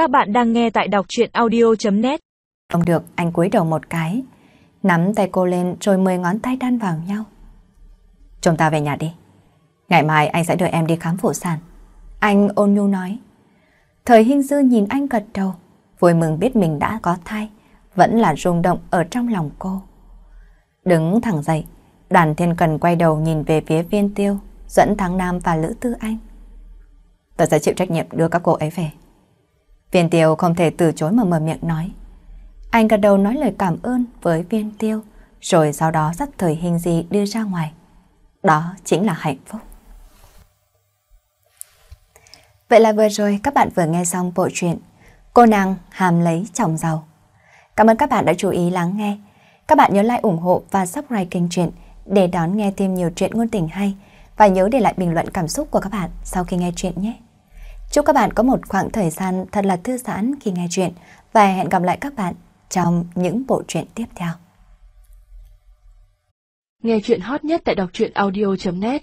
Các bạn đang nghe tại đọc chuyện audio.net Không được, anh cúi đầu một cái, nắm tay cô lên rồi mười ngón tay đan vào nhau. Chúng ta về nhà đi. Ngày mai anh sẽ đưa em đi khám phụ sản. Anh ôn nhu nói. Thời hình dư nhìn anh gật đầu, vui mừng biết mình đã có thai, vẫn là rung động ở trong lòng cô. Đứng thẳng dậy, đoàn thiên cần quay đầu nhìn về phía viên tiêu, dẫn Thắng Nam và Lữ Tư Anh. Tôi sẽ chịu trách nhiệm đưa các cô ấy về. Viên tiêu không thể từ chối mà mở miệng nói. Anh gật đầu nói lời cảm ơn với viên tiêu, rồi sau đó dắt thời hình gì đưa ra ngoài. Đó chính là hạnh phúc. Vậy là vừa rồi các bạn vừa nghe xong bộ truyện Cô nàng hàm lấy chồng giàu. Cảm ơn các bạn đã chú ý lắng nghe. Các bạn nhớ like ủng hộ và subscribe kênh truyện để đón nghe thêm nhiều truyện ngôn tình hay và nhớ để lại bình luận cảm xúc của các bạn sau khi nghe truyện nhé. Chúc các bạn có một khoảng thời gian thật là thư giãn khi nghe truyện và hẹn gặp lại các bạn trong những bộ truyện tiếp theo. Nghe chuyện hot nhất tại đọc truyện audio.net